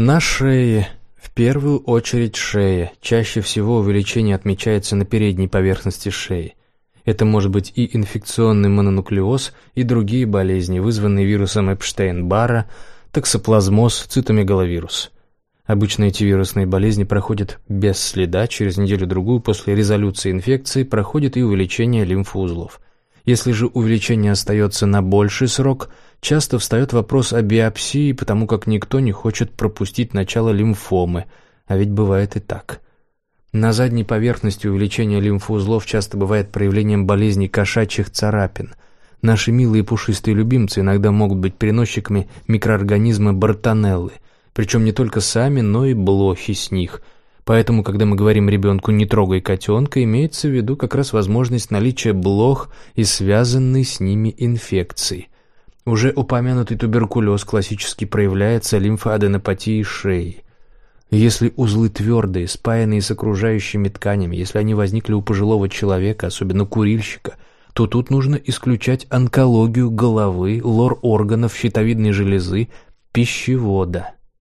На шее, в первую очередь шея, чаще всего увеличение отмечается на передней поверхности шеи. Это может быть и инфекционный мононуклеоз, и другие болезни, вызванные вирусом Эпштейн-Барра, токсоплазмоз, цитомегаловирус. Обычно эти вирусные болезни проходят без следа, через неделю-другую после резолюции инфекции проходит и увеличение лимфоузлов. Если же увеличение остается на больший срок, часто встает вопрос о биопсии, потому как никто не хочет пропустить начало лимфомы, а ведь бывает и так. На задней поверхности увеличение лимфоузлов часто бывает проявлением болезней кошачьих царапин. Наши милые пушистые любимцы иногда могут быть переносчиками микроорганизма бартонеллы, причем не только сами, но и блохи с них – Поэтому, когда мы говорим ребенку «не трогай котенка», имеется в виду как раз возможность наличия блох и связанной с ними инфекции. Уже упомянутый туберкулез классически проявляется лимфоаденопатией шеи. Если узлы твердые, спаянные с окружающими тканями, если они возникли у пожилого человека, особенно курильщика, то тут нужно исключать онкологию головы, лор органов, щитовидной железы, пищевода.